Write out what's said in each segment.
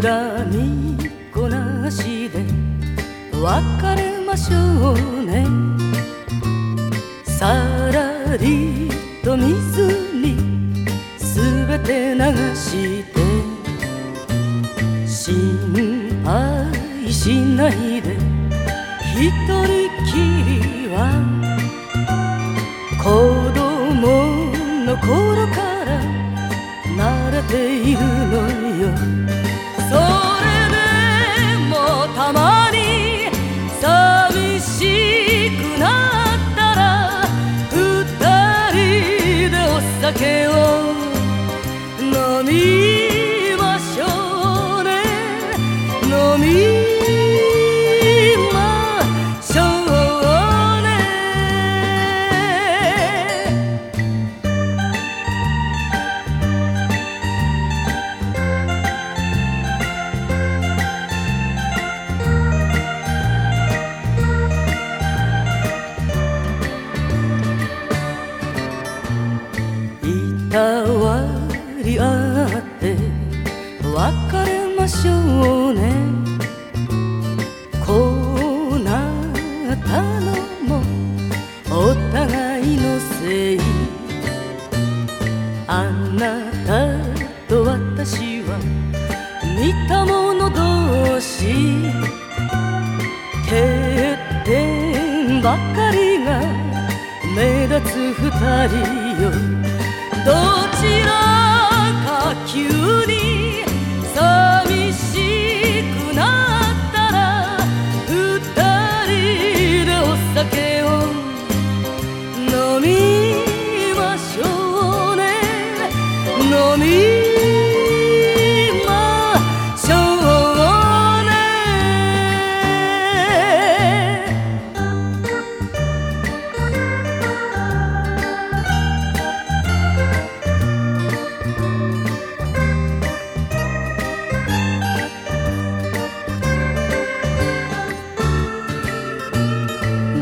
恨みこなしで別れましょうね。さらりと水に全て流して心配しないで一人きりは子供の頃から慣れているの。にいたわり合って別れましょうね。こうなったのもお互いのせいあなたと私は似た者同士。欠点ばかりが目立つ二人よ。飲みましょうね。飲み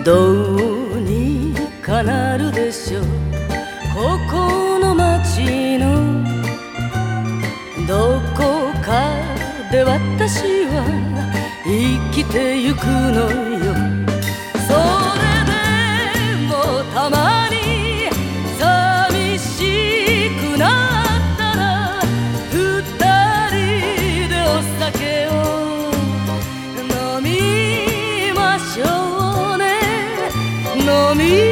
どうにかなるでしょう。ここの街のどこかで私は生きてゆくのよ。それでもたま for.